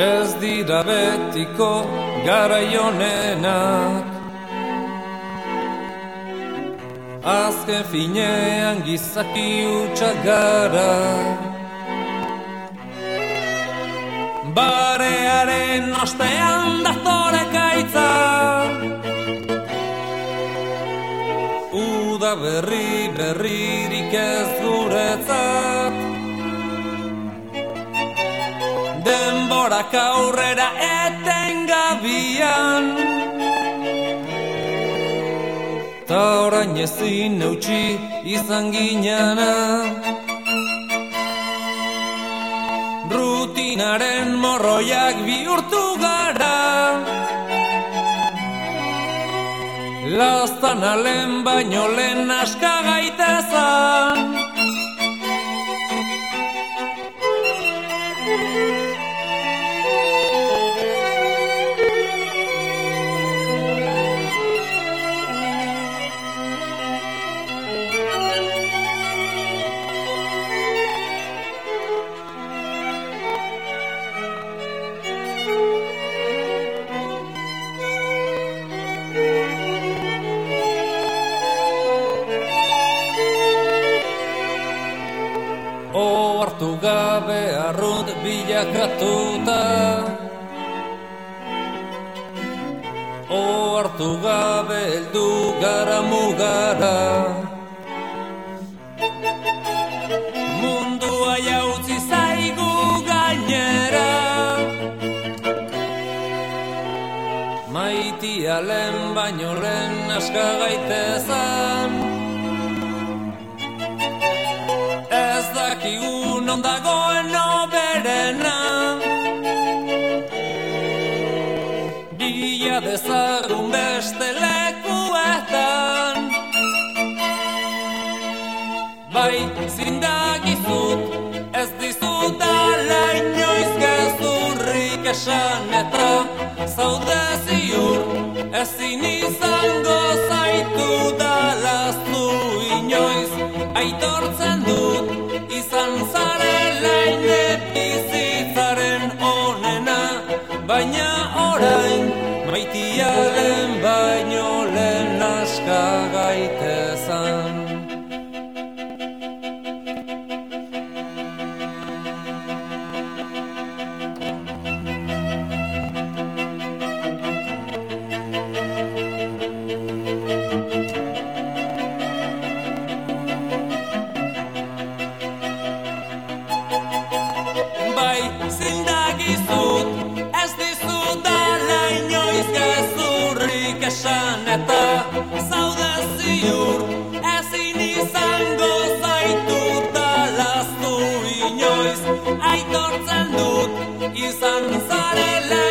Ez dira betiko garaionenak. Azken finean gizaki utxak gara. Barearen ostean dazore kaitza Uda berri berririk ez guretzat Denborak aurrera etengabian Ta orain ezin eutxi izan ginana Rutinaren morroiak bihurtu gara. Lastan alen baino lehen aska gaitezan hartu gabe arrunt bilakatuta. O hartu gabe eldu gara mugara. Mundua jautzi zaigu gainera. Maitia lehen baino lehen aska gaitezan non dagoen oberena Bila dezagun beste lekuetan Bai zindagizut ez dizut ala inoiz gezurrik esan eta Zaude ziur ezin izango zaitu dalaztu inoiz Aitortzen dut izan zarela Baina orain party.